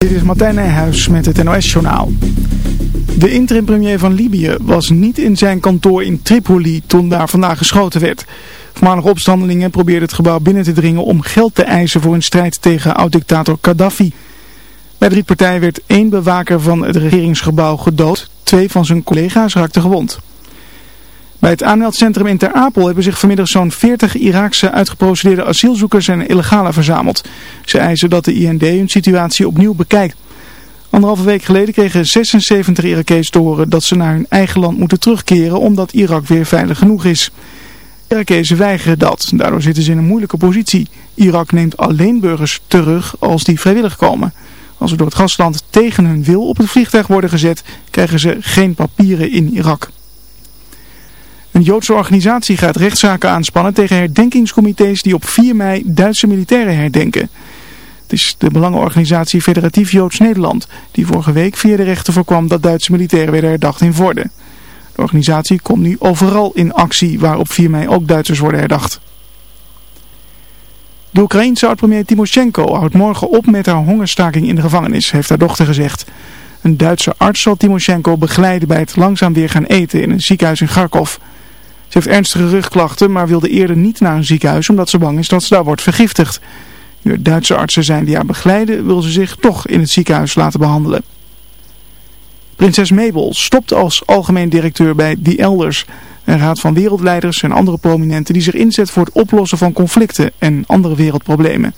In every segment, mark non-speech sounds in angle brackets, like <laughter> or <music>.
Dit is Martijn Nijhuis met het NOS-journaal. De interim-premier van Libië was niet in zijn kantoor in Tripoli toen daar vandaag geschoten werd. Voormalige opstandelingen probeerden het gebouw binnen te dringen om geld te eisen voor een strijd tegen oud-dictator Gaddafi. Bij de rietpartij werd één bewaker van het regeringsgebouw gedood. Twee van zijn collega's raakten gewond. Bij het aanmeldcentrum in Ter Apel hebben zich vanmiddag zo'n 40 Iraakse uitgeprocedeerde asielzoekers en illegalen verzameld. Ze eisen dat de IND hun situatie opnieuw bekijkt. Anderhalve week geleden kregen 76 Irakees te horen dat ze naar hun eigen land moeten terugkeren omdat Irak weer veilig genoeg is. Irakezen weigeren dat, daardoor zitten ze in een moeilijke positie. Irak neemt alleen burgers terug als die vrijwillig komen. Als ze door het gastland tegen hun wil op het vliegtuig worden gezet, krijgen ze geen papieren in Irak. Een Joodse organisatie gaat rechtszaken aanspannen tegen herdenkingscomité's die op 4 mei Duitse militairen herdenken. Het is de belangenorganisatie Federatief Joods Nederland die vorige week via de rechter voorkwam dat Duitse militairen werden herdacht in Vorden. De organisatie komt nu overal in actie waar op 4 mei ook Duitsers worden herdacht. De Oekraïense oud-premier Timoshenko houdt morgen op met haar hongerstaking in de gevangenis, heeft haar dochter gezegd. Een Duitse arts zal Timoshenko begeleiden bij het langzaam weer gaan eten in een ziekenhuis in Kharkov. Ze heeft ernstige rugklachten, maar wilde eerder niet naar een ziekenhuis omdat ze bang is dat ze daar wordt vergiftigd. Nu er Duitse artsen zijn die haar begeleiden, wil ze zich toch in het ziekenhuis laten behandelen. Prinses Mabel stopt als algemeen directeur bij The Elders, een raad van wereldleiders en andere prominenten die zich inzet voor het oplossen van conflicten en andere wereldproblemen.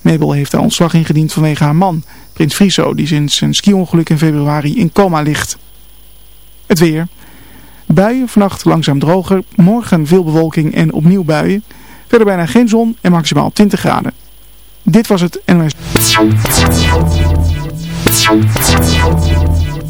Mabel heeft haar ontslag ingediend vanwege haar man, prins Friso, die sinds een ski-ongeluk in februari in coma ligt. Het weer. Buien, vannacht langzaam droger, morgen veel bewolking en opnieuw buien. Verder bijna geen zon en maximaal 20 graden. Dit was het NOS.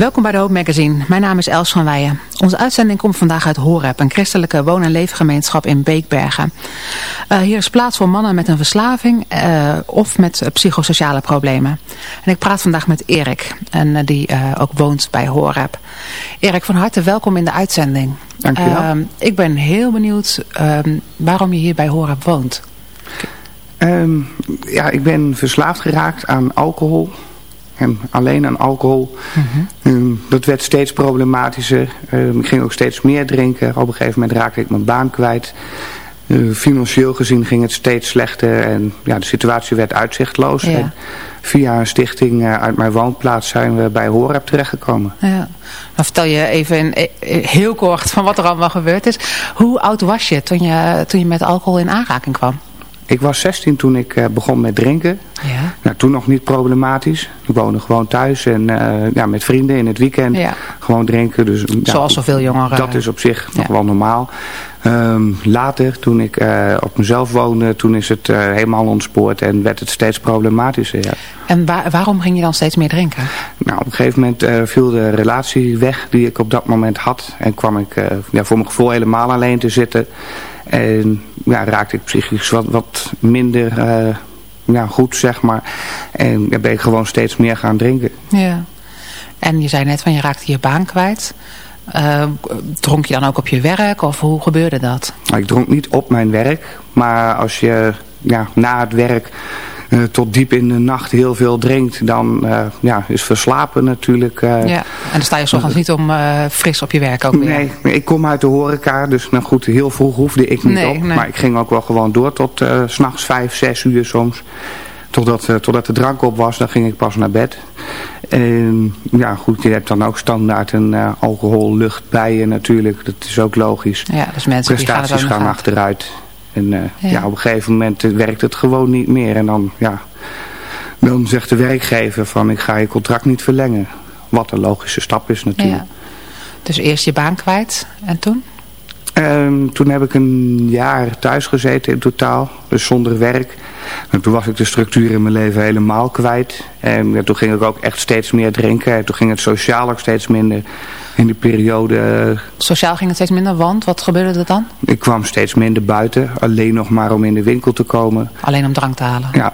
Welkom bij de Hoop Magazine. Mijn naam is Els van Weijen. Onze uitzending komt vandaag uit Horeb, een christelijke woon- en leefgemeenschap in Beekbergen. Uh, hier is plaats voor mannen met een verslaving uh, of met psychosociale problemen. En ik praat vandaag met Erik, en, die ook woont bij Horeb. Erik, van harte welkom in de uitzending. Dank je wel. ik ben heel benieuwd ehm, waarom je hier bij Horeb woont. Um, ja, ik ben verslaafd geraakt aan alcohol en alleen aan alcohol. -hmm. um, dat werd steeds problematischer. Uh, ik ging ook steeds meer drinken. Op een gegeven moment raakte ik mijn baan kwijt. Uh, financieel gezien ging het steeds slechter en ja, de situatie werd uitzichtloos. Ja. En via een stichting uh, uit mijn woonplaats zijn we bij Horeb terechtgekomen. Ja. Dan vertel je even in, heel kort van wat er allemaal gebeurd is. Hoe oud was je toen je, toen je met alcohol in aanraking kwam? Ik was 16 toen ik uh, begon met drinken. Ja. Nou, toen nog niet problematisch. Ik woonde gewoon thuis en uh, ja, met vrienden in het weekend. Ja. Gewoon drinken. Dus, Zoals ja, zoveel jongeren. Dat is op zich nog wel normaal. Um, later, toen ik uh, op mezelf woonde, toen is het helemaal ontspoord en werd het steeds problematischer. Ja. En waar, waarom ging je dan steeds meer drinken? Nou, op een gegeven moment viel de relatie weg die ik op dat moment had. En kwam ik ja, voor mijn gevoel helemaal alleen te zitten. En ja, raakte ik psychisch wat, wat minder uh, ja, goed, zeg maar. En ja, ben ik gewoon steeds meer gaan drinken. Ja. En je zei net van je raakte je baan kwijt. Uh, dronk je dan ook op je werk of hoe gebeurde dat? Ik dronk niet op mijn werk. Maar als je ja, na het werk tot diep in de nacht heel veel drinkt, dan uh, ja, is verslapen natuurlijk. Uh, ja, en dan sta je soms niet om fris op je werk ook weer. Nee, ik kom uit de horeca, dus nou goed, heel vroeg hoefde ik niet nee, op. Nee. Maar ik ging ook wel gewoon door tot s s'nachts vijf, zes uur soms. Totdat, totdat de drank op was, dan ging ik pas naar bed. En ja goed, je hebt dan ook standaard een alcohollucht bij je natuurlijk. Dat is ook logisch. Ja, dus mensen Prestaties die gaan, gaan achteruit. En uh, ja. ja. op een gegeven moment werkt het gewoon niet meer. En dan, ja, dan zegt de werkgever van ik ga je contract niet verlengen. Wat een logische stap is natuurlijk. Ja. Dus eerst je baan kwijt en toen? Um, toen heb ik een jaar thuis gezeten in totaal. Dus zonder werk. En toen was ik de structuur in mijn leven helemaal kwijt. En toen ging ik ook echt steeds meer drinken. En toen ging het sociaal ook steeds minder in die periode. Sociaal ging het steeds minder, want wat gebeurde er dan? Ik kwam steeds minder buiten. Alleen nog maar om in de winkel te komen. Alleen om drank te halen? Ja.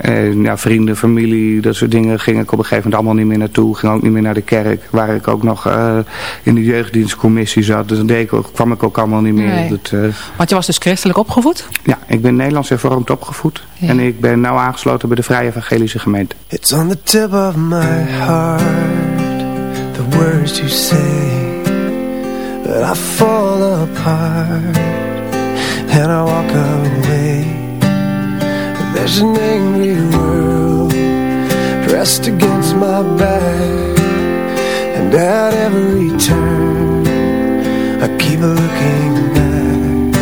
En ja, vrienden, familie, dat soort dingen ging ik op een gegeven moment allemaal niet meer naartoe. Ging ook niet meer naar de kerk, waar ik ook nog uh, in de jeugddienstcommissie zat. Dus dan ik kwam ik ook allemaal niet meer. Nee. Dat, uh, Want je was dus christelijk opgevoed? Ja, ik ben Nederlands hervormd opgevoed. Ja. En ik ben nou aangesloten bij de Vrije Evangelische Gemeente. It's on the tip of my heart, the words you say, but I fall apart, and I walk away. There's an angry world pressed against my back And at every turn I keep looking back.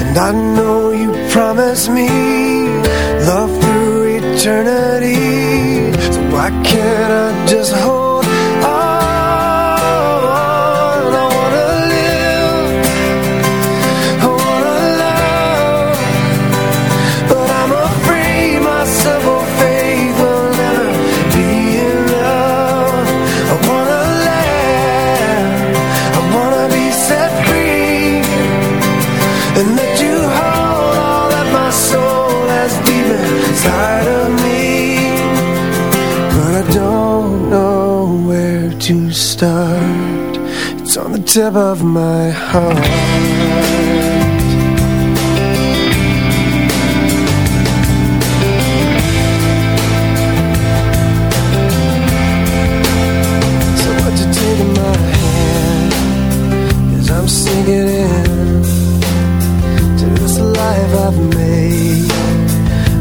And I know you promised me Love through eternity So why can't I just hold tip of my heart. I'm sinking in to this life I've made,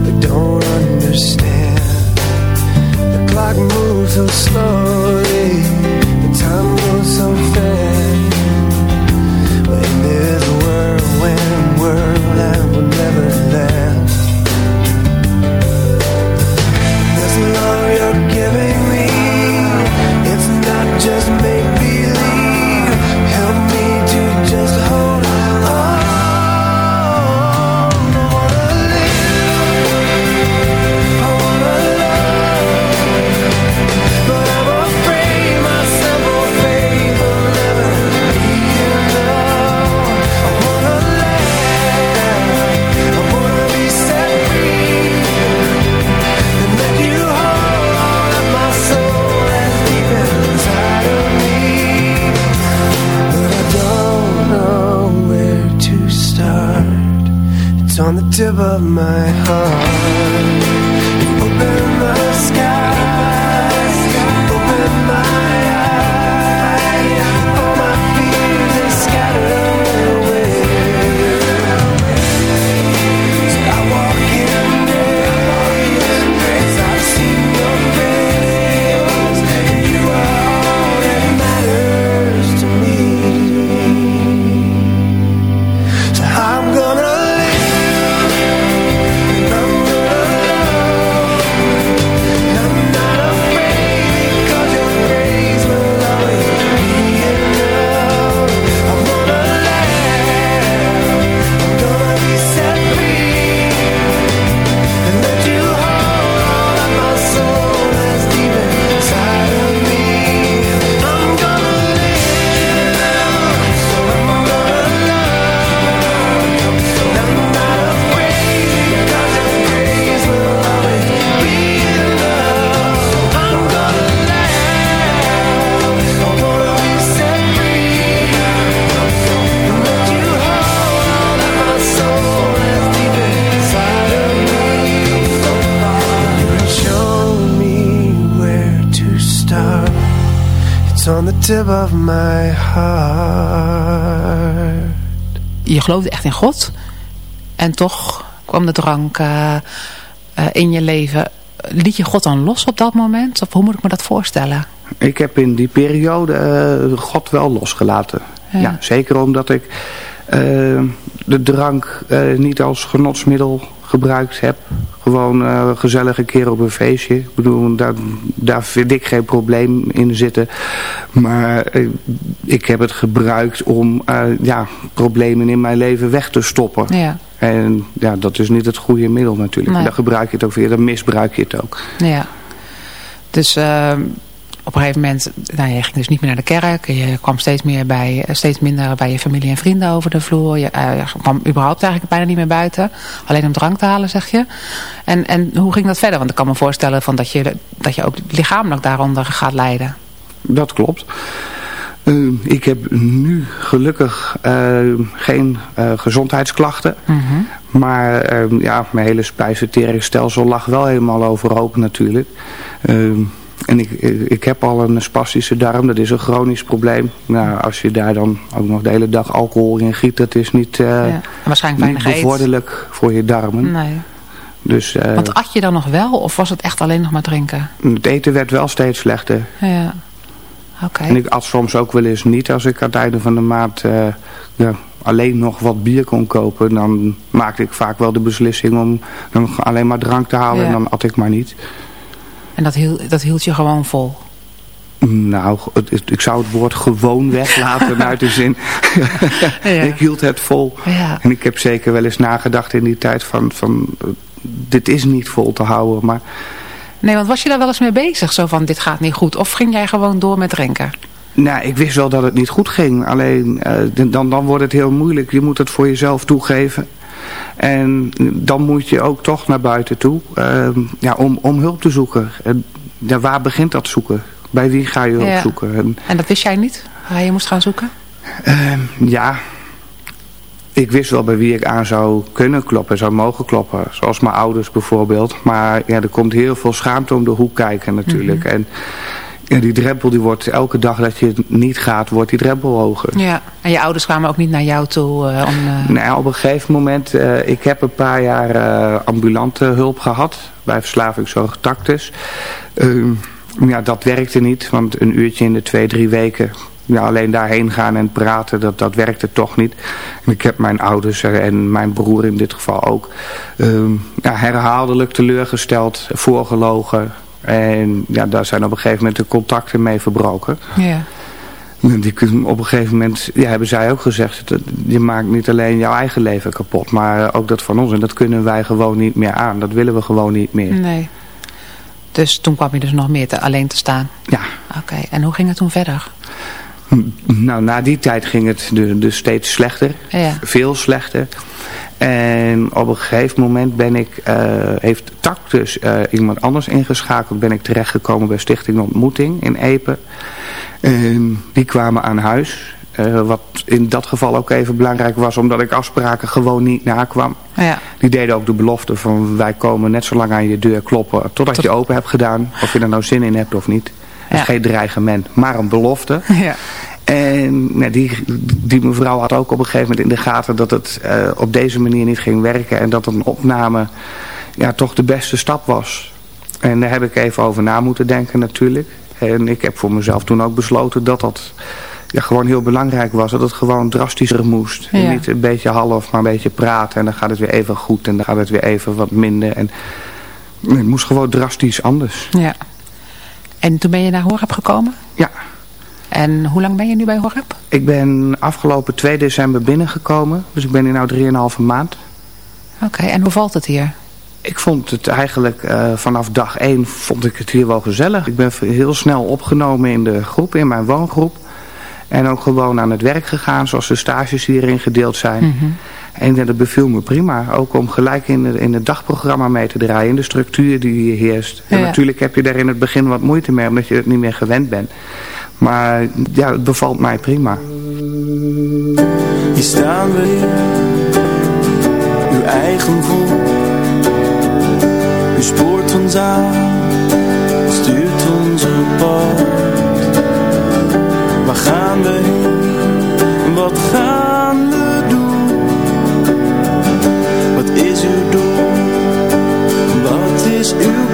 but don't understand. The clock move So just geloofde echt in God. En toch kwam de drank uh, uh, in je leven. Liet je God dan los op dat moment? Of hoe moet ik me dat voorstellen? Ik heb in die periode uh, God wel losgelaten. Ja. ja zeker omdat ik de drank niet als genotsmiddel gebruikt heb. Gewoon uh, gezellig een keer op een feestje. Ik bedoel, daar, daar vind ik geen probleem in zitten. Maar uh, ik heb het gebruikt om uh, ja, problemen in mijn leven weg te stoppen. Ja. En ja, dat is niet het goede middel natuurlijk. Nee. Dan gebruik je het ook weer, dan misbruik je het ook. Ja. Dus op een gegeven moment, nou, je ging dus niet meer naar de kerk. Je kwam steeds, meer bij, steeds minder bij je familie en vrienden over de vloer. Je, uh, je kwam überhaupt eigenlijk bijna niet meer buiten. Alleen om drank te halen, zeg je. En, en hoe ging dat verder? Want ik kan me voorstellen van dat, je, dat je ook lichamelijk daaronder gaat lijden. Dat klopt. Uh, ik heb nu gelukkig uh, geen uh, gezondheidsklachten. Mm -hmm. Maar ja, mijn hele spijsverteringsstelsel lag wel helemaal overhoop natuurlijk. En ik, ik heb al een spastische darm, dat is een chronisch probleem. Nou, als je daar dan ook nog de hele dag alcohol in giet, dat is niet, ja, waarschijnlijk niet bevorderlijk eet. voor je darmen. Nee. Dus, Want at je dan nog wel of was het echt alleen nog maar drinken? Het eten werd wel steeds slechter. Ja. Okay. En ik at soms ook wel eens niet als ik aan het einde van de maand uh, ja, alleen nog wat bier kon kopen. Dan maakte ik vaak wel de beslissing om dan alleen maar drank te halen ja. en dan at ik maar niet. En dat hield, dat hield je gewoon vol? Nou, het, het, ik zou het woord gewoon weglaten <laughs> uit de zin. ja. <laughs> ik hield het vol. Ja. En ik heb zeker wel eens nagedacht in die tijd van, van dit is niet vol te houden, maar... Nee, want was je daar wel eens mee bezig? Zo van, dit gaat niet goed. Of ging jij gewoon door met drinken? Nou, ik wist wel dat het niet goed ging. Alleen, uh, dan, dan wordt het heel moeilijk. Je moet het voor jezelf toegeven. En dan moet je ook toch naar buiten toe. Uh, ja, om, om hulp te zoeken. En, ja, waar begint dat zoeken? Bij wie ga je hulp ja. zoeken? En, en, dat wist jij niet? Waar je moest gaan zoeken? Uh, ja, ik wist wel bij wie ik aan zou kunnen kloppen, zou mogen kloppen. Zoals mijn ouders bijvoorbeeld. Maar ja, er komt heel veel schaamte om de hoek kijken natuurlijk. Mhm. Mm -hmm. En die drempel die wordt elke dag dat je niet gaat, wordt die drempel hoger. Ja, en je ouders kwamen ook niet naar jou toe uh, om... Uh... Nee, op een gegeven moment, uh, ik heb een paar jaar ambulante hulp gehad bij verslavingszorg Tactus. ja, dat werkte niet, want een uurtje in de twee, drie weken ja, alleen daarheen gaan en praten, dat, dat werkte toch niet. En ik heb mijn ouders en mijn broer in dit geval ook um, ja, herhaaldelijk teleurgesteld, voorgelogen. En ja, daar zijn op een gegeven moment de contacten mee verbroken. Ja. Die, op een gegeven moment ja, hebben zij ook gezegd, dat je maakt niet alleen jouw eigen leven kapot, maar ook dat van ons. En dat kunnen wij gewoon niet meer aan. Dat willen we gewoon niet meer. Nee. Dus toen kwam je dus nog meer te, alleen te staan? Ja. Oké, okay. en hoe ging het toen verder? Nou, na die tijd ging het dus, dus steeds slechter. Ja. Veel slechter. En op een gegeven moment ben ik, uh, heeft Tactus uh, iemand anders ingeschakeld. Ben ik terechtgekomen bij Stichting Ontmoeting in Epe. En die kwamen aan huis. Uh, wat in dat geval ook even belangrijk was, omdat ik afspraken gewoon niet nakwam. Ja. Die deden ook de belofte van wij komen net zo lang aan je deur kloppen totdat Tot... je open hebt gedaan. Of je er nou zin in hebt of niet. Is ja. geen dreigement, maar een belofte. <laughs> Ja. En nou, die, die mevrouw had ook op een gegeven moment in de gaten dat het uh, op deze manier niet ging werken. En dat een opname ja, toch de beste stap was. En daar heb ik even over na moeten denken natuurlijk. En ik heb voor mezelf toen ook besloten dat dat ja, gewoon heel belangrijk was. Dat het gewoon drastischer moest. Ja. En niet een beetje half, maar een beetje praten. En dan gaat het weer even goed en dan gaat het weer even wat minder. En het moest gewoon drastisch anders. Ja. En toen ben je naar Horeb gekomen? Ja. En hoe lang ben je nu bij Horeb? Ik ben afgelopen 2 december binnengekomen. Dus ik ben hier nu 3,5 maand. Oké, okay, en hoe valt het hier? Ik vond het eigenlijk uh, vanaf dag 1 vond ik het hier wel gezellig. Ik ben heel snel opgenomen in de groep, in mijn woongroep. En ook gewoon aan het werk gegaan, zoals de stages hierin gedeeld zijn. Mm -hmm. En dat beviel me prima. Ook om gelijk in, de, in het dagprogramma mee te draaien. In de structuur die hier heerst. Ja, en natuurlijk heb je daar in het begin wat moeite mee, omdat je het niet meer gewend bent. Maar ja, het bevalt mij prima. Hier staan we uw eigen. U spoort ons aan, stuurt ons op pad. Waar gaan we heen? Wat gaan is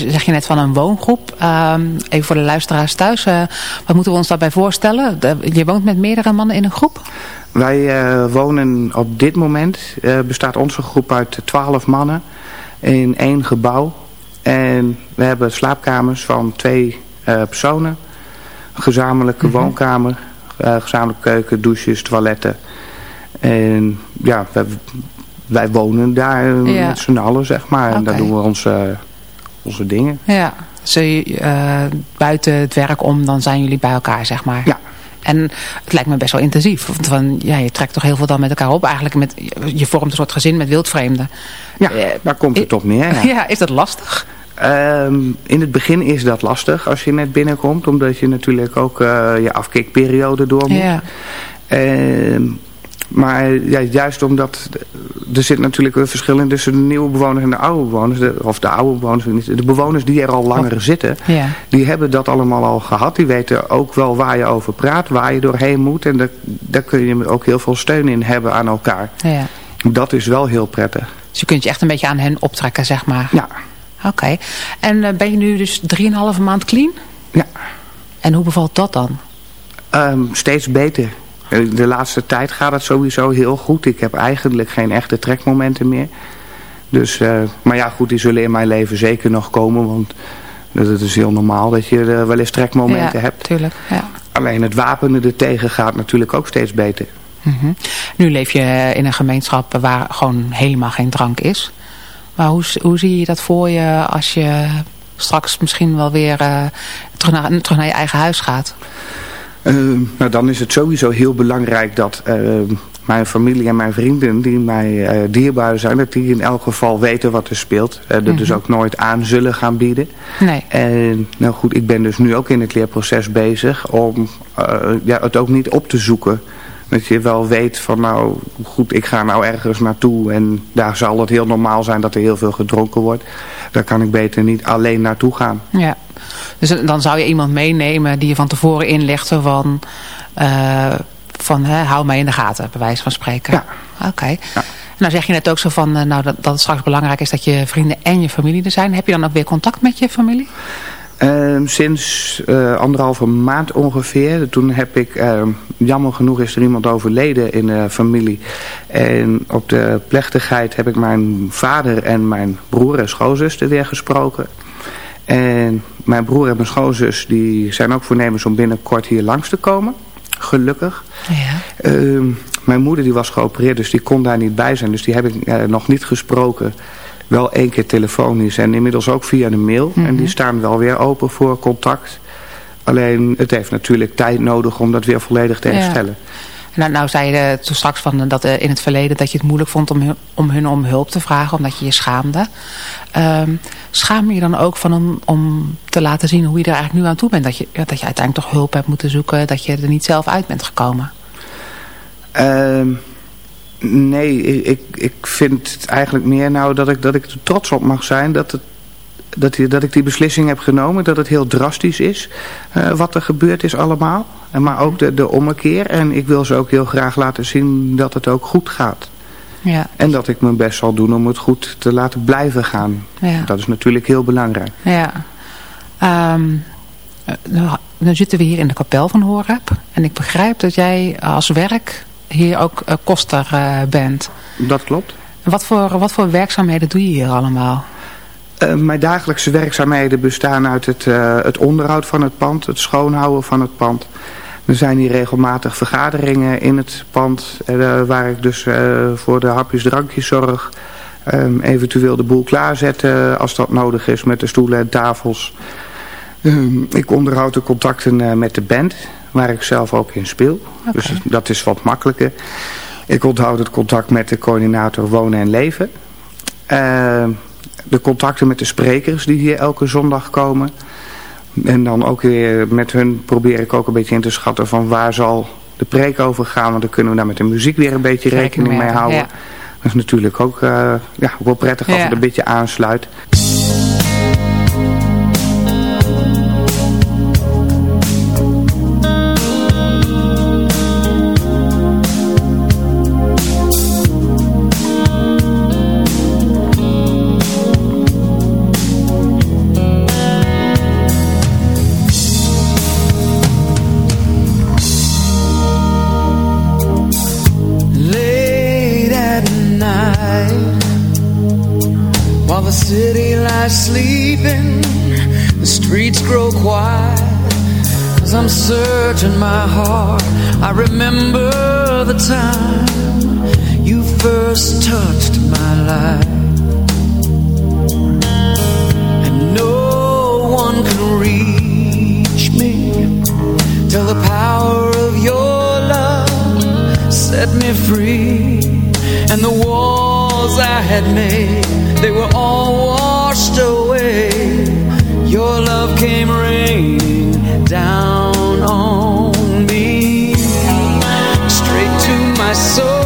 je, zeg je net van een woongroep. Ehm, even voor de luisteraars thuis. eh, wat moeten we ons daarbij voorstellen? De- je woont met meerdere mannen in een groep? Wij eh, wonen op dit moment, eh, bestaat onze groep uit 12 mannen in één gebouw. En we hebben slaapkamers van twee personen. Gezamenlijke Mhm. woonkamer, gezamenlijke keuken, douches, toiletten. En ja, wij, wij wonen daar Ja. met z'n allen, zeg maar. En daar doen we onze, onze dingen. Ja. Dus eh, buiten het werk om, dan zijn jullie bij elkaar, zeg maar. Ja. En het lijkt me best wel intensief. Want van, ja, je trekt toch heel veel dan met elkaar op. Eigenlijk met, je vormt een soort gezin met wildvreemden. Ja, Eh, daar komt het op neer. Ja. <laughs> Ja, is dat lastig? Ehm, in het begin is dat lastig als je net binnenkomt. Omdat je natuurlijk ook eh, je afkikperiode door moet. Ja. Ehm, maar ja, juist omdat er zit natuurlijk een verschil in tussen de nieuwe bewoners en de oude bewoners. De, of de oude bewoners, niet. de bewoners die er al langer zitten. Ja. Die hebben dat allemaal al gehad. Die weten ook wel waar je over praat, waar je doorheen moet. En daar, daar kun je ook heel veel steun in hebben aan elkaar. ja. Dat is wel heel prettig. Dus je kunt je echt een beetje aan hen optrekken, zeg maar. Ja, Oké. En eh, ben je nu dus 3,5 maand clean? ja. En hoe bevalt dat dan? Ehm, steeds beter. Eh, De laatste tijd gaat het sowieso heel goed. Ik heb eigenlijk geen echte trekmomenten meer. Dus, eh, maar ja, goed, die zullen in mijn leven zeker nog komen. Want het is heel normaal dat je eh, wel eens trekmomenten ja, hebt. tuurlijk. Ja. Alleen het wapenen er tegen gaat natuurlijk ook steeds beter. Mhm. Nu leef je in een gemeenschap waar gewoon helemaal geen drank is. Maar hoe, hoe zie je dat voor je als je straks misschien wel weer terug, naar, terug naar je eigen huis gaat? Ehm, nou, dan is het sowieso heel belangrijk dat ehm, mijn familie en mijn vrienden die mij eh, dierbaar zijn, dat die in elk geval weten wat er speelt. Uh, er dus ook nooit aan zullen gaan bieden. Nee. En nou goed, ik ben dus nu ook in het leerproces bezig om eh, ja, het ook niet op te zoeken. Dat je wel weet van nou goed, ik ga nou ergens naartoe en daar zal het heel normaal zijn dat er heel veel gedronken wordt. Daar kan ik beter niet alleen naartoe gaan. Ja. Dus dan zou je iemand meenemen die je van tevoren inlegde van, eh, van hè, hou mij in de gaten, bij wijze van spreken. Ja. Oké. Nou zeg je net ook zo van, eh, nou, dat, dat het straks belangrijk is dat je vrienden en je familie er zijn. Heb je dan ook weer contact met je familie? Ehm, sinds uh, anderhalve maand ongeveer. Toen heb ik, uh, jammer genoeg is er iemand overleden in de familie. En op de plechtigheid heb ik mijn vader en mijn broer en schoonzuster weer gesproken. En mijn broer en mijn schoonzus die zijn ook voornemens om binnenkort hier langs te komen. Gelukkig. Ja. Uh, mijn moeder die was geopereerd, dus die kon daar niet bij zijn. Dus die heb ik uh, nog niet gesproken. Wel één keer telefonisch en inmiddels ook via de mail. Mm -hmm. En die staan wel weer open voor contact. Alleen het heeft natuurlijk tijd nodig om dat weer volledig te herstellen. Ja. Nou, nou zei je toen straks van dat in het verleden dat je het moeilijk vond om om hun om hulp te vragen, omdat je je schaamde. Um, schaam je dan ook van om, om te laten zien hoe je er eigenlijk nu aan toe bent? Dat je, dat je uiteindelijk toch hulp hebt moeten zoeken, dat je er niet zelf uit bent gekomen? Um, nee, ik, ik vind het eigenlijk meer nou dat ik, dat ik er trots op mag zijn dat het dat, dat ik die beslissing heb genomen, dat het heel drastisch is wat er gebeurd is allemaal. Maar ook de, de ommekeer. En ik wil ze ook heel graag laten zien dat het ook goed gaat. Ja. En dat ik mijn best zal doen om het goed te laten blijven gaan. Ja. Dat is natuurlijk heel belangrijk. Ja. Um, nou, dan zitten we hier in de kapel van Horeb. En ik begrijp dat jij als werk hier ook uh, koster uh, bent. Dat klopt. Wat voor, wat voor werkzaamheden doe je hier allemaal? Uh, mijn dagelijkse werkzaamheden bestaan uit het, het onderhoud van het pand, het schoonhouden van het pand. Er zijn hier regelmatig vergaderingen in het pand uh, waar ik dus voor de hapjes drankjes zorg. Um, eventueel de boel klaarzetten als dat nodig is met de stoelen en tafels. Um, ik onderhoud de contacten met de band waar ik zelf ook in speel. Okay. Dus dat is wat makkelijker. Ik onthoud het contact met de coördinator wonen en leven. Uh, de contacten met de sprekers die hier elke zondag komen. En dan ook weer met hun probeer ik ook een beetje in te schatten van waar zal de preek over gaan. Want dan kunnen we daar met de muziek weer een beetje rekening, mee houden. Ja. Dat is natuurlijk ook uh, ja, wel prettig als ja. het een beetje aansluit. City lies sleeping, the streets grow quiet. As I'm searching my heart, I remember the time you first touched my life. And no one can reach me till the power of your love set me free. And the walls I had made, they were all washed away. Your love came raining down on me, straight to my soul,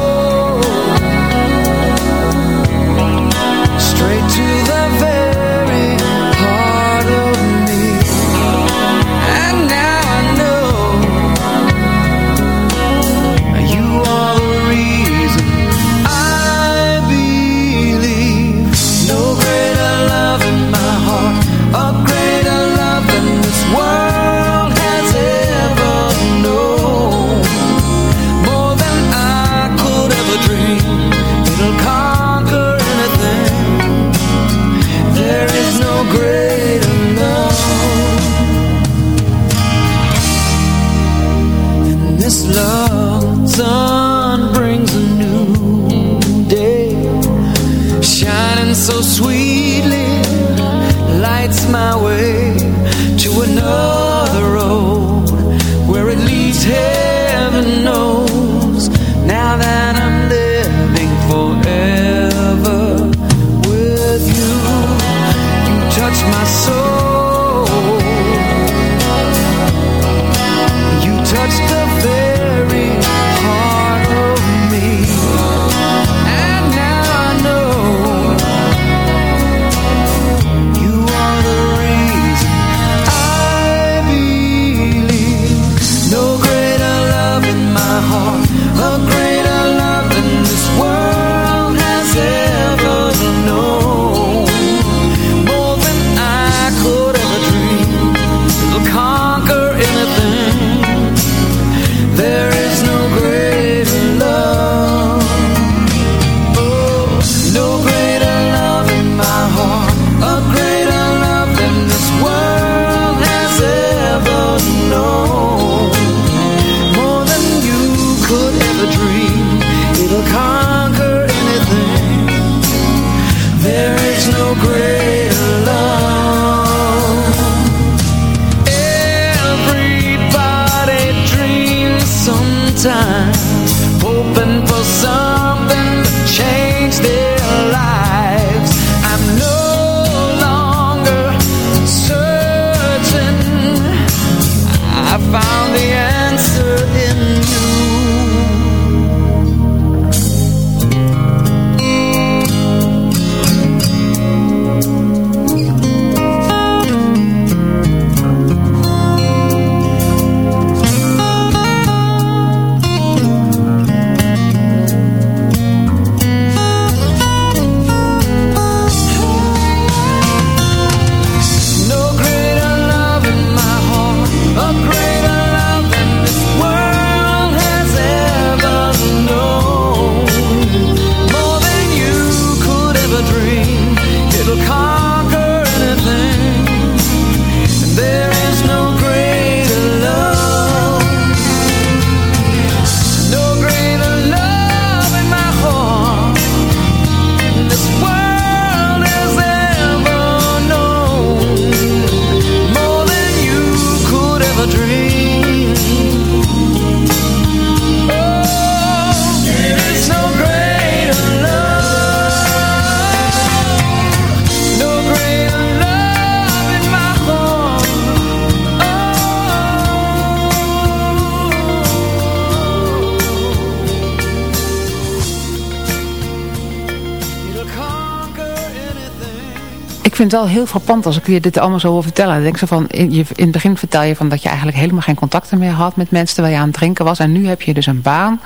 vind het wel heel frappant als ik je dit allemaal zo hoor vertellen. Dan denk ik zo van, in, je, in het begin vertel je van dat je eigenlijk helemaal geen contacten meer had met mensen terwijl je aan het drinken was. En nu heb je dus een baan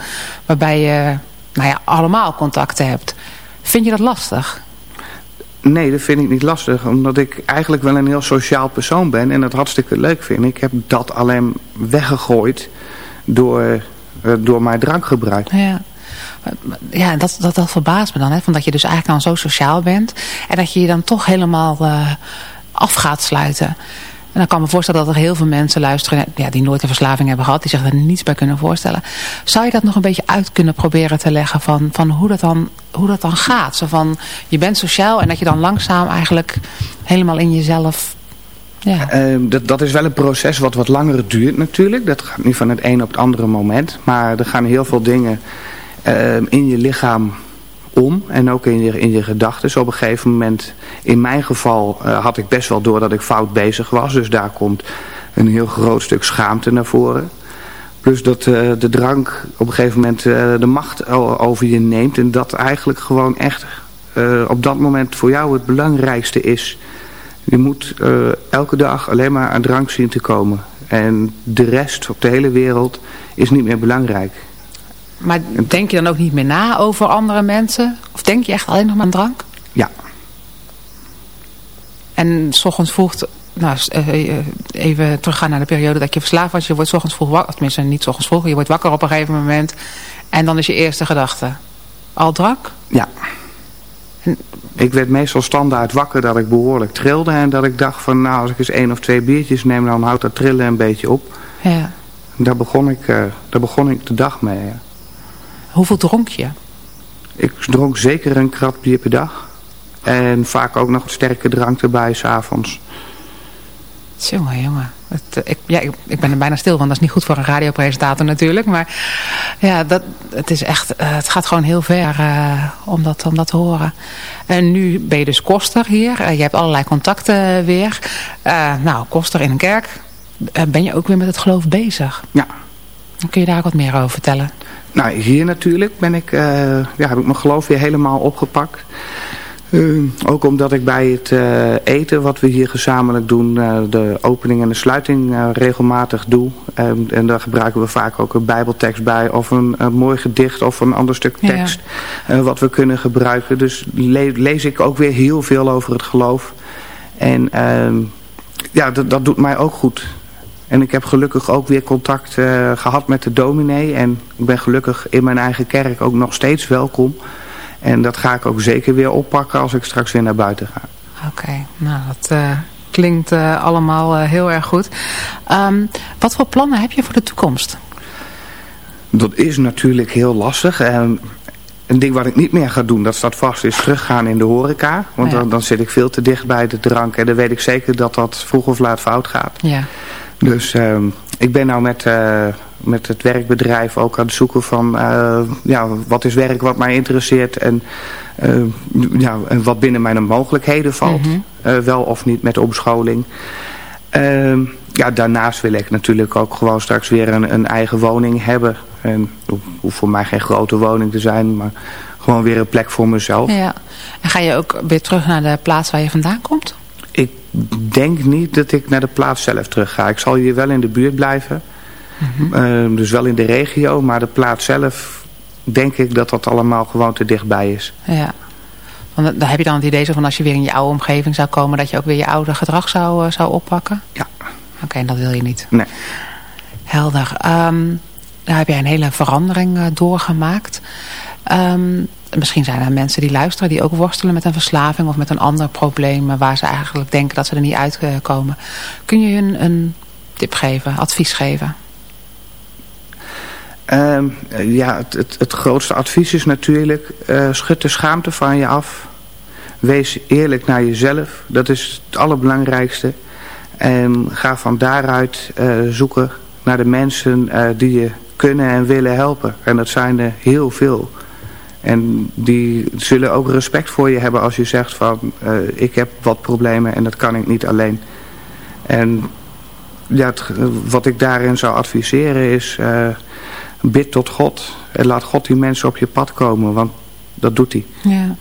waarbij je nou ja, allemaal contacten hebt. Vind je dat lastig? Nee, dat vind ik niet lastig. Omdat ik eigenlijk wel een heel sociaal persoon ben. En dat hartstikke leuk vind. Ik heb dat alleen weggegooid door, eh, door mijn drankgebruik. Ja. Ja, dat, dat, dat verbaast me dan. Hè, van dat je dus eigenlijk dan zo sociaal bent. En dat je je dan toch helemaal uh, af gaat sluiten. En dan kan ik me voorstellen dat er heel veel mensen luisteren ja, die nooit een verslaving hebben gehad. Die zich er niets bij kunnen voorstellen. Zou je dat nog een beetje uit kunnen proberen te leggen van, van hoe, dat dan, hoe dat dan gaat? Zo van, je bent sociaal en dat je dan langzaam eigenlijk helemaal in jezelf ja. Uh, dat, dat is wel een proces wat wat langer duurt natuurlijk. Dat gaat niet van het een op het andere moment. Maar er gaan heel veel dingen uh, in je lichaam om. En ook in je, in je gedachten. Op een gegeven moment, in mijn geval, uh, had ik best wel door dat ik fout bezig was. Dus daar komt een heel groot stuk schaamte naar voren. Plus dat uh, de drank op een gegeven moment uh, de macht over je neemt. En dat eigenlijk gewoon echt op dat moment voor jou het belangrijkste is. Je moet elke dag alleen maar aan drank zien te komen. En de rest op de hele wereld is niet meer belangrijk. Maar denk je dan ook niet meer na over andere mensen? Of denk je echt alleen nog maar aan drank? Ja. En s ochtends vroeg, nou, even teruggaan naar de periode dat je verslaafd was. Je wordt s ochtends vroeg wakker, tenminste niet s ochtends vroeg. Je wordt wakker op een gegeven moment. En dan is je eerste gedachte, al drank? Ja. En, ik werd meestal standaard wakker dat ik behoorlijk trilde. En dat ik dacht van nou als ik eens één of twee biertjes neem dan houdt dat trillen een beetje op. Ja. Daar begon ik, daar begon ik de dag mee. Ja. Hoeveel dronk je? Ik dronk zeker een krat bier per dag. En vaak ook nog sterke drank erbij s'avonds. Jongen, jongen. Het, ik, ja, ik, ik, ben er bijna stil van. Dat is niet goed voor een radiopresentator natuurlijk. Maar ja, dat, het, is echt, uh, het gaat gewoon heel ver uh, om, dat, om dat te horen. En nu ben je dus koster hier. Uh, je hebt allerlei contacten weer. nou, koster in een kerk. ben je ook weer met het geloof bezig? Ja. Kun je daar ook wat meer over vertellen? Nou, hier natuurlijk ben ik, ja, heb ik mijn geloof weer helemaal opgepakt. Uh, ook omdat ik bij het uh, eten wat we hier gezamenlijk doen, uh, de opening en de sluiting regelmatig doe. Um, en daar gebruiken we vaak ook een bijbeltekst bij of een, een mooi gedicht of een ander stuk tekst ja. wat we kunnen gebruiken. Dus le lees ik ook weer heel veel over het geloof. En ja, dat doet mij ook goed. En ik heb gelukkig ook weer contact gehad met de dominee en ik ben gelukkig in mijn eigen kerk ook nog steeds welkom. En dat ga ik ook zeker weer oppakken als ik straks weer naar buiten ga. Oké, okay, nou dat uh, klinkt uh, allemaal heel erg goed. Um, wat voor plannen heb je voor de toekomst? Dat is natuurlijk heel lastig. Um, een ding wat ik niet meer ga doen, dat staat vast, is teruggaan in de horeca. Want ja. dan, dan zit ik veel te dicht bij de drank. En dan weet ik zeker dat dat vroeg of laat fout gaat. Ja. Dus um, ik ben nou met, uh, met het werkbedrijf ook aan het zoeken van uh, ja, wat is werk wat mij interesseert en, uh, ja, en wat binnen mijn mogelijkheden valt. Mm -hmm. wel of niet met omscholing. Ehm, ja, daarnaast wil ik natuurlijk ook gewoon straks weer een, een eigen woning hebben. En hoeft voor mij geen grote woning te zijn, maar gewoon weer een plek voor mezelf. Ja. En ga je ook weer terug naar de plaats waar je vandaan komt? Ik denk niet dat ik naar de plaats zelf terug ga. Ik zal hier wel in de buurt blijven. Mm -hmm. uh, dus wel in de regio. Maar de plaats zelf denk ik dat dat allemaal gewoon te dichtbij is. Ja. Want dan heb je dan het idee van als je weer in je oude omgeving zou komen... dat je ook weer je oude gedrag zou, uh, zou oppakken? Ja. Oké, okay, dat wil je niet? Nee. Helder. Um, daar heb jij een hele verandering uh, doorgemaakt. Um, Misschien zijn er mensen die luisteren die ook worstelen met een verslaving of met een ander probleem waar ze eigenlijk denken dat ze er niet uitkomen. Kun je hun een tip geven, advies geven? Um, ja, het, het, grootste advies is natuurlijk, uh, schud de schaamte van je af. Wees eerlijk naar jezelf, dat is het allerbelangrijkste. En ga van daaruit uh, zoeken naar de mensen uh, die je kunnen en willen helpen. En dat zijn er heel veel. En die zullen ook respect voor je hebben als je zegt van uh, ik heb wat problemen en dat kan ik niet alleen. En ja, wat ik daarin zou adviseren is uh, bid tot God en laat God die mensen op je pad komen, want dat doet hij. Ja.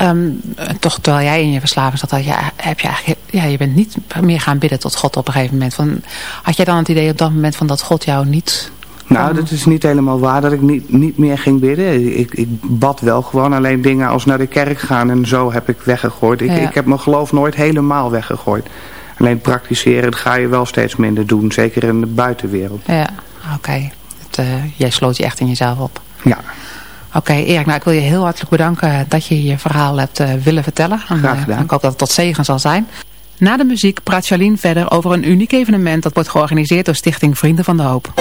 Um, toch terwijl jij in je verslaving zat, had je, heb je eigenlijk, ja, je bent niet meer gaan bidden tot God op een gegeven moment. Van, had jij dan het idee op dat moment van dat God jou niet nou, dat is niet helemaal waar dat ik niet, niet meer ging bidden. Ik, ik bad wel gewoon alleen dingen als naar de kerk gaan en zo heb ik weggegooid. Ik, ja. ik heb mijn geloof nooit helemaal weggegooid. Alleen praktiseren ga je wel steeds minder doen, zeker in de buitenwereld. Ja, oké. Okay. Uh, jij sloot je echt in jezelf op. Ja. Oké, Erik, nou ik wil je heel hartelijk bedanken dat je je verhaal hebt uh, willen vertellen. Graag gedaan. Uh, ik hoop dat het tot zegen zal zijn. Na de muziek praat Charlene verder over een uniek evenement dat wordt georganiseerd door Stichting Vrienden van de Hoop.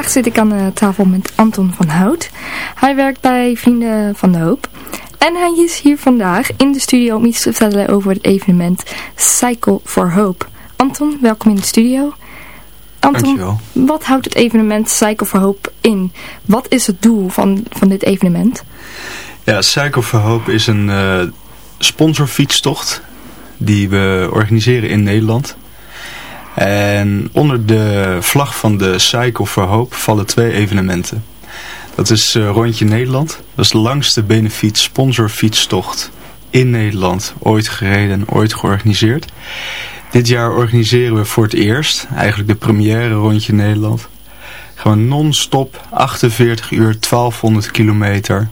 Vandaag zit ik aan de tafel met Anton van Hout. Hij werkt bij Vrienden van de Hoop. En hij is hier vandaag in de studio om iets te vertellen over het evenement Cycle for Hope. Anton, welkom in de studio. Anton, Dankjewel. wat houdt het evenement Cycle for Hope in? Wat is het doel van, van dit evenement? Ja, Cycle for Hope is een uh, sponsorfietstocht die we organiseren in Nederland. En onder de vlag van de Cycle for Hope vallen twee evenementen. Dat is uh, Rondje Nederland. Dat is de langste benefiet sponsorfietstocht in Nederland. Ooit gereden, ooit georganiseerd. Dit jaar organiseren we voor het eerst, eigenlijk de première Rondje Nederland. we non-stop 48 uur 1200 kilometer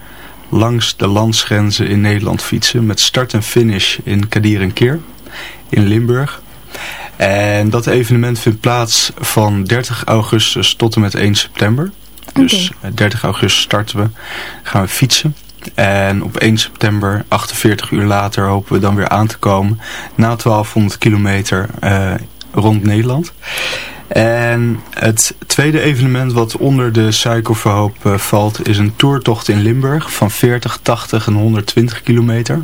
langs de landsgrenzen in Nederland fietsen. Met start en finish in Kadir en Keer in Limburg. En dat evenement vindt plaats van 30 augustus tot en met 1 september. Dus 30 augustus starten we, gaan we fietsen. En op 1 september, 48 uur later, hopen we dan weer aan te komen na 1200 kilometer uh, rond Nederland. En het tweede evenement wat onder de suikerverhoop uh, valt is een toertocht in Limburg van 40, 80 en 120 kilometer.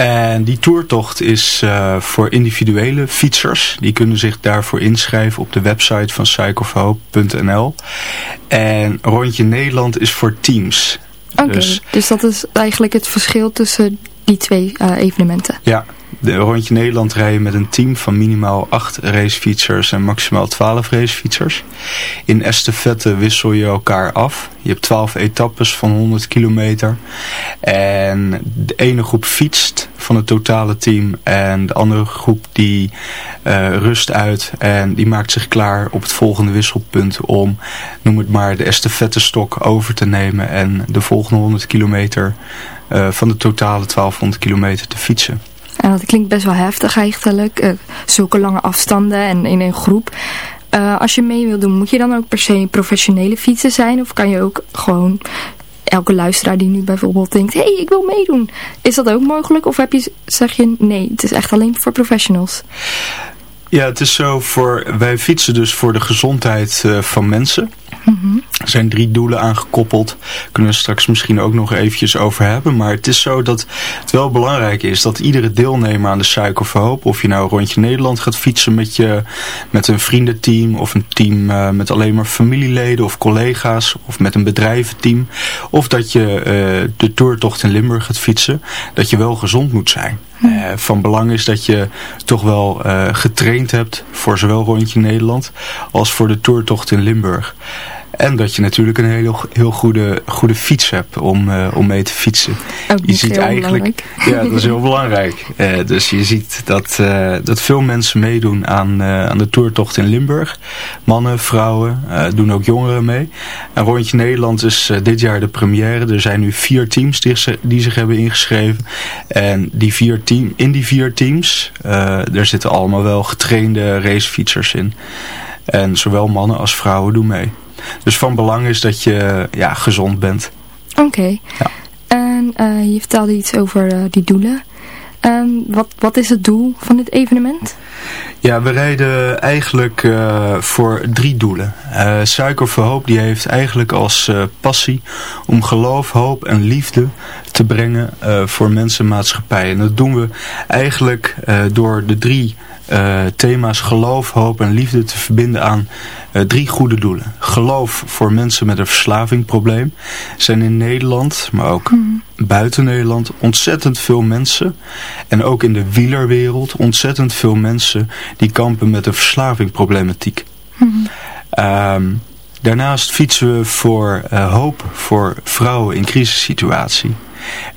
En die toertocht is uh, voor individuele fietsers. Die kunnen zich daarvoor inschrijven op de website van cycleforhope.nl. En Rondje Nederland is voor teams. Oké, okay, dus, dus, dat is eigenlijk het verschil tussen die twee uh, evenementen. Ja, de Rondje Nederland rijden met een team van minimaal 8 racefietsers en maximaal 12 racefietsers. In estafette wissel je elkaar af. Je hebt 12 etappes van 100 kilometer. En de ene groep fietst van het totale team en de andere groep die uh, rust uit en die maakt zich klaar op het volgende wisselpunt om, noem het maar, de estafette stok over te nemen en de volgende 100 kilometer uh, van de totale 1200 kilometer te fietsen. En dat klinkt best wel heftig eigenlijk, uh, zulke lange afstanden en in een groep. Uh, als je mee wil doen, moet je dan ook per se professionele fietser zijn? Of kan je ook gewoon elke luisteraar die nu bijvoorbeeld denkt, hey, ik wil meedoen. Is dat ook mogelijk? Of heb je, zeg je, nee, het is echt alleen voor professionals? Ja, het is zo voor, wij fietsen dus voor de gezondheid uh, van mensen. Er zijn drie doelen aangekoppeld. Kunnen we straks misschien ook nog eventjes over hebben. Maar het is zo dat het wel belangrijk is dat iedere deelnemer aan de Suiker voor Hoop, of je nou rondje Nederland gaat fietsen met, je, met een vriendenteam of een team uh, met alleen maar familieleden of collega's of met een bedrijventeam. Of dat je uh, de toertocht in Limburg gaat fietsen, dat je wel gezond moet zijn. Uh, van belang is dat je toch wel uh, getraind hebt voor zowel rondje Nederland als voor de toertocht in Limburg. En dat je natuurlijk een heel, heel goede, goede fiets hebt om, uh, om mee te fietsen. Ook je ziet eigenlijk. Ja, dat is heel belangrijk. Uh, dus je ziet dat, uh, dat veel mensen meedoen aan, aan de toertocht in Limburg. Mannen, vrouwen, doen ook jongeren mee. En Rondje Nederland is dit jaar de première. Er zijn nu vier teams die, die zich hebben ingeschreven. En die vier team, in die vier teams, daar zitten allemaal wel getrainde racefietsers in. En zowel mannen als vrouwen doen mee. Dus van belang is dat je ja, gezond bent. Oké. Okay. Ja. En uh, je vertelde iets over uh, die doelen. Um, wat, wat is het doel van dit evenement? Ja, we rijden eigenlijk uh, voor drie doelen. Uh, Suiker voor Hoop die heeft eigenlijk als uh, passie om geloof, hoop en liefde te brengen voor mensen en maatschappij. En dat doen we eigenlijk door de drie uh, thema's geloof, hoop en liefde te verbinden aan drie goede doelen. Geloof voor mensen met een verslavingprobleem zijn in Nederland, maar ook mm. buiten Nederland ontzettend veel mensen. En ook in de wielerwereld ontzettend veel mensen die kampen met een verslavingproblematiek. Mm. Um, daarnaast fietsen we voor uh, hoop voor vrouwen in crisissituatie.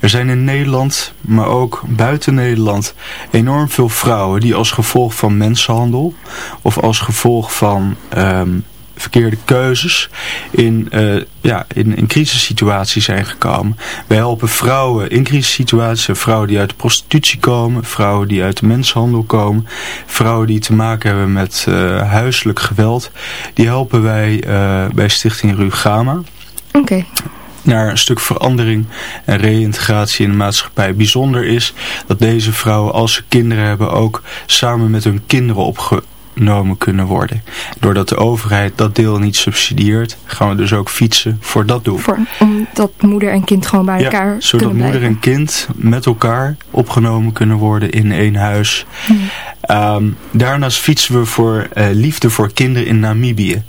Er zijn in Nederland, maar ook buiten Nederland, enorm veel vrouwen die als gevolg van mensenhandel of als gevolg van um, verkeerde keuzes in, uh, ja, in, in crisissituaties zijn gekomen. Wij helpen vrouwen in crisissituaties, vrouwen die uit de prostitutie komen, vrouwen die uit de mensenhandel komen, vrouwen die te maken hebben met uh, huiselijk geweld. Die helpen wij uh, bij Stichting Rugama. Oké. Naar een stuk verandering en reïntegratie in de maatschappij. Bijzonder is dat deze vrouwen, als ze kinderen hebben, ook samen met hun kinderen opgenomen kunnen worden. Doordat de overheid dat deel niet subsidieert, gaan we dus ook fietsen voor dat doel. Voor, omdat moeder en kind gewoon bij elkaar ja, zodat moeder en kind met elkaar opgenomen kunnen worden in één huis. Hmm. Um, daarnaast fietsen we voor uh, liefde voor kinderen in Namibië.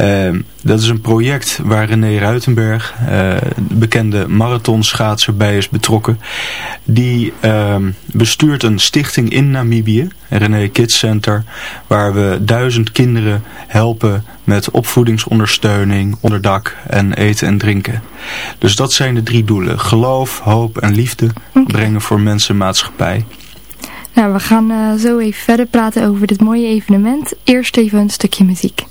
Uh, dat is een project waar René Ruitenberg, uh, bekende marathonschaatser, bij is betrokken. Die uh, bestuurt een stichting in Namibië, René Kids Center, waar we duizend kinderen helpen met opvoedingsondersteuning, onderdak en eten en drinken. Dus dat zijn de drie doelen. Geloof, hoop en liefde brengen voor mensen en maatschappij. Nou, we gaan uh, zo even verder praten over dit mooie evenement. Eerst even een stukje muziek.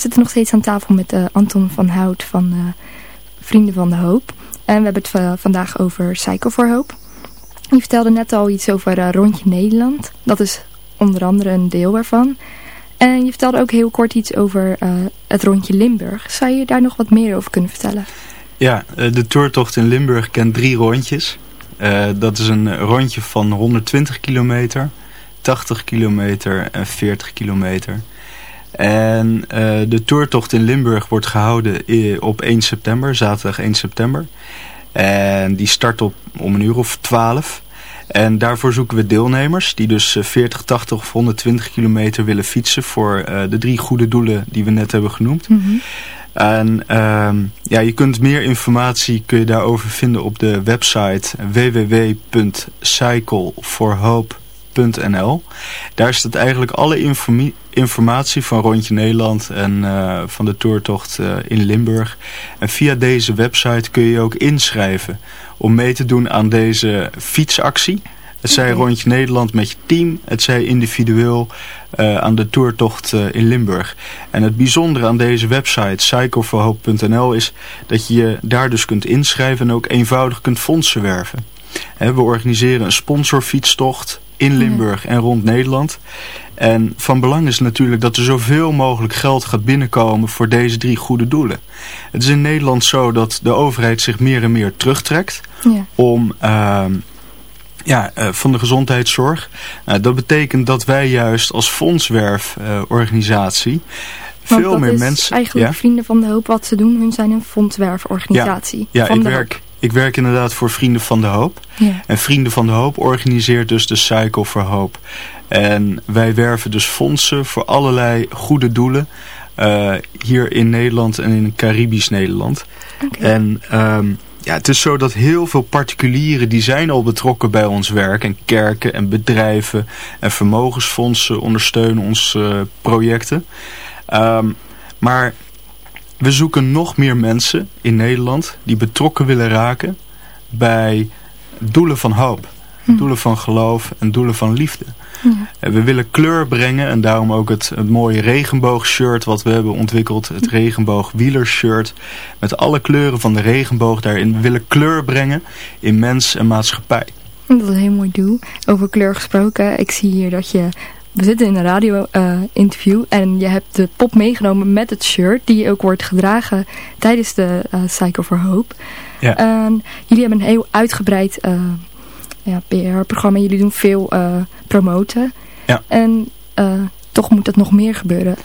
Zitten nog steeds aan tafel met eh, Anton van Hout van eh, Vrienden van de Hoop. En we hebben het eh, vandaag over Cycle voor Hoop. Je vertelde net al iets over eh, Rondje Nederland. Dat is onder andere een deel ervan. En je vertelde ook heel kort iets over eh, het Rondje Limburg. Zou je daar nog wat meer over kunnen vertellen? Ja, eh, de toertocht in Limburg kent drie rondjes. Eh, dat is een rondje van 120 kilometer, 80 kilometer en 40 kilometer. En eh, de toertocht in Limburg wordt gehouden op 1 september, zaterdag 1 september. En die start op om een uur of 12. En daarvoor zoeken we deelnemers die dus eh, 40, 80 of 120 kilometer willen fietsen voor eh, de drie goede doelen die we net hebben genoemd. En ehm, ja, je kunt meer informatie kun je daarover vinden op de website Daar staat eigenlijk alle informatie van Rondje Nederland en eh, van de toertocht eh, in Limburg. En via deze website kun je je ook inschrijven om mee te doen aan deze fietsactie. Het zij. Rondje Nederland met je team, het zij individueel eh, aan de toertocht in Limburg. En het bijzondere aan deze website, cycleforhope.nl, is dat je je daar dus kunt inschrijven en ook eenvoudig kunt fondsen werven. We organiseren een sponsorfietstocht in Limburg en rond Nederland. En van belang is natuurlijk dat er zoveel mogelijk geld gaat binnenkomen voor deze drie goede doelen. Het is in Nederland zo dat de overheid zich meer en meer terugtrekt Ja. om ehm, ja, eh, van de gezondheidszorg. Nou, dat betekent dat wij juist als fondswerforganisatie veel meer mensen... eigenlijk Ja? Vrienden van de Hoop wat ze doen. Hun zijn een fondswerforganisatie. Ja, van ik de werk, ik werk inderdaad voor Vrienden van de Hoop. Ja. En Vrienden van de Hoop organiseert dus de Cycle for Hope. En wij werven dus fondsen voor allerlei goede doelen. eh, hier in Nederland en in Caribisch Nederland. En ehm, ja, het is zo dat heel veel particulieren die zijn al betrokken bij ons werk. En kerken en bedrijven en vermogensfondsen ondersteunen onze eh, projecten. Ehm, maar we zoeken nog meer mensen in Nederland die betrokken willen raken bij doelen van hoop. Doelen van geloof en doelen van liefde. En we willen kleur brengen en daarom ook het, het mooie regenboogshirt wat we hebben ontwikkeld. Het regenboogwielershirt met alle kleuren van de regenboog daarin. We willen kleur brengen in mens en maatschappij. Dat is een heel mooi doel. Over kleur gesproken. Ik zie hier dat je... We zitten in een radio-interview en je hebt de pop meegenomen met het shirt. Die ook wordt gedragen tijdens de eh Cycle for Hope. Ja. En jullie hebben een heel uitgebreid eh, ja, PR-programma. Jullie doen veel eh, promoten. Ja. En eh, toch moet dat nog meer gebeuren.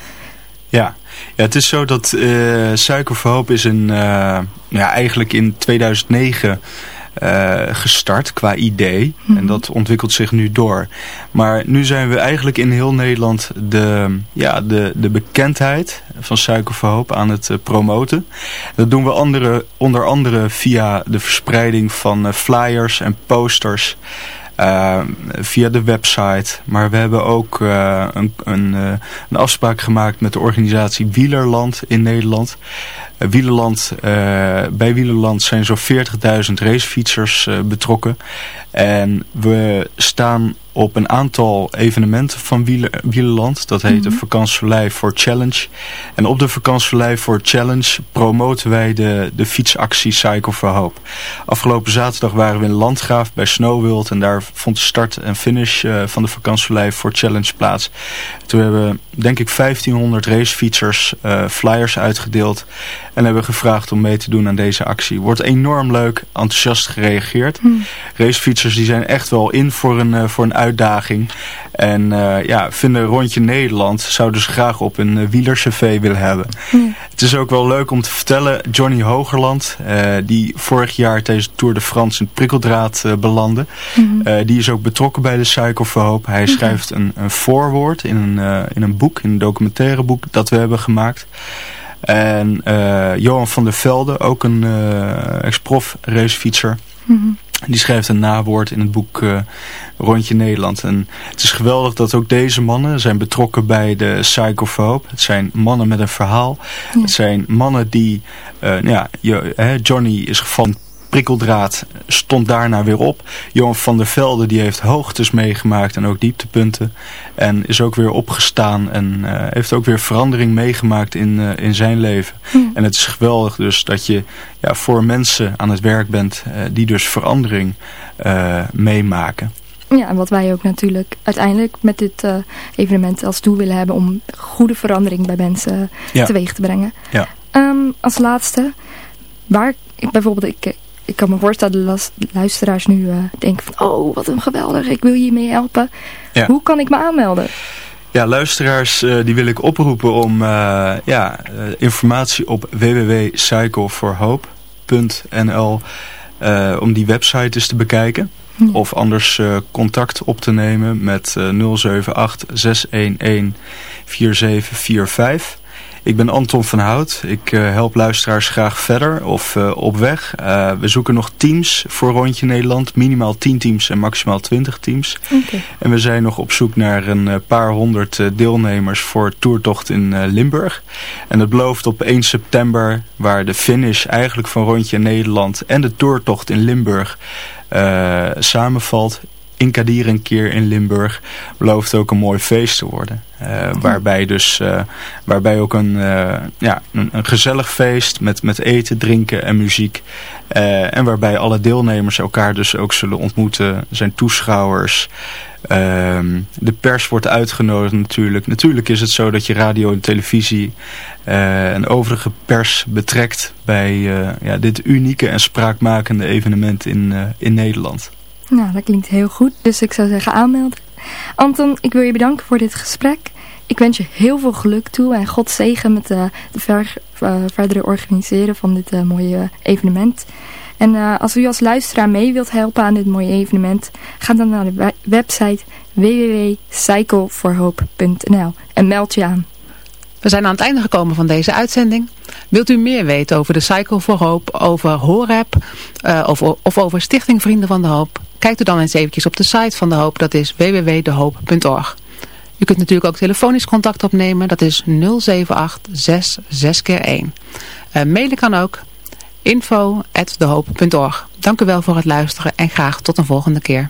Ja, ja het is zo dat eh Suiker voor Hoop is een, eh, ja, eigenlijk in 2009 eh, gestart qua idee. En dat ontwikkelt zich nu door. Maar nu zijn we eigenlijk in heel Nederland de, ja, de, de bekendheid van Suiker voor Hoop aan het eh, promoten. Dat doen we andere, onder andere via de verspreiding van eh, flyers en posters. via de website. Maar we hebben ook een, een, een afspraak gemaakt met de organisatie Wielerland in Nederland. Wielerland, bij Wielerland zijn zo'n 40.000 racefietsers betrokken. En we staan op een aantal evenementen van Wielerland. Dat heet de mm Vakantieverlei for Challenge. En op de Vakantieverlei for Challenge promoten wij de, de fietsactie Cycle for Hope. Afgelopen zaterdag waren we in Landgraaf bij Snow World. En daar vond de start en finish uh, van de Vakantieverlei for Challenge plaats. Toen hebben we denk ik 1500 racefietsers uh, flyers uitgedeeld. En hebben gevraagd om mee te doen aan deze actie. Wordt enorm leuk, enthousiast gereageerd. Mm. Racefietsers die zijn echt wel in voor een, uh, voor een uitdaging. En uh, ja, vinden Rondje Nederland zou dus graag op een uh, wielercv willen hebben. Ja. Het is ook wel leuk om te vertellen, Johnny Hogerland, die vorig jaar tijdens de Tour de France in prikkeldraad belandde. Mm -hmm. die is ook betrokken bij de Cycle for Hope. Hij schrijft een, een voorwoord in een, in een boek, in een documentaire boek dat we hebben gemaakt. En Johan van der Velde, ook een ex-prof racefietser. Mm -hmm. Die schrijft een nawoord in het boek uh, Rondje Nederland. En het is geweldig dat ook deze mannen zijn betrokken bij de Cycle for Hope. Het zijn mannen met een verhaal. Ja. Het zijn mannen die... Uh, ja, Johnny is gevallen prikkeldraad stond daarna weer op. Johan van der Velde die heeft hoogtes meegemaakt en ook dieptepunten. En is ook weer opgestaan en uh, heeft ook weer verandering meegemaakt in, uh, in zijn leven. Hm. En het is geweldig dus dat je ja, voor mensen aan het werk bent uh, die dus verandering meemaken. Ja, en wat wij ook natuurlijk uiteindelijk met dit evenement als doel willen hebben om goede verandering bij mensen ja. teweeg te brengen. Ja. Um, als laatste, waar ik bijvoorbeeld, ik, ik kan me voorstellen dat de luisteraars nu uh, denken van, oh wat een geweldig, ik wil je mee helpen. Ja. Hoe kan ik me aanmelden? Ja, luisteraars, uh, die wil ik oproepen om uh, ja, informatie op www.cycleforhope.nl om die website eens te bekijken. Ja. Of anders contact op te nemen met uh, 078 611 4745. Ik ben Anton van Hout. Ik uh, help luisteraars graag verder of uh, op weg. Uh, we zoeken nog teams voor Rondje Nederland. Minimaal 10 teams en maximaal 20 teams. Okay. En we zijn nog op zoek naar een paar honderd deelnemers voor toertocht in Limburg. En het belooft op 1 september, waar de finish eigenlijk van Rondje Nederland en de toertocht in Limburg samenvalt in Kadir een keer in Limburg belooft ook een mooi feest te worden. Uh, waarbij dus uh, waarbij ook een, uh, ja, een, een, gezellig feest met, met eten, drinken en muziek. en waarbij alle deelnemers elkaar dus ook zullen ontmoeten. Zijn toeschouwers. Ehm, de pers wordt uitgenodigd natuurlijk. Natuurlijk is het zo dat je radio en televisie en overige pers betrekt bij ja, dit unieke en spraakmakende evenement in, in Nederland. Nou, dat klinkt heel goed. Dus ik zou zeggen aanmelden. Anton, ik wil je bedanken voor dit gesprek. Ik wens je heel veel geluk toe en God zegen met uh, de ver, uh, verdere organiseren van dit uh, mooie evenement. En als u als luisteraar mee wilt helpen aan dit mooie evenement, ga dan naar de website www.cycleforhope.nl en meld je aan. We zijn aan het einde gekomen van deze uitzending. Wilt u meer weten over de Cycle for Hope, over HOREP of, of over Stichting Vrienden van de Hoop? Kijkt u dan eens eventjes op de site van de Hoop, dat is www.dehoop.org. U kunt natuurlijk ook telefonisch contact opnemen, dat is 078 6 keer 1. Uh, mailen kan ook info.dehoop.org. Dank u wel voor het luisteren en graag tot een volgende keer.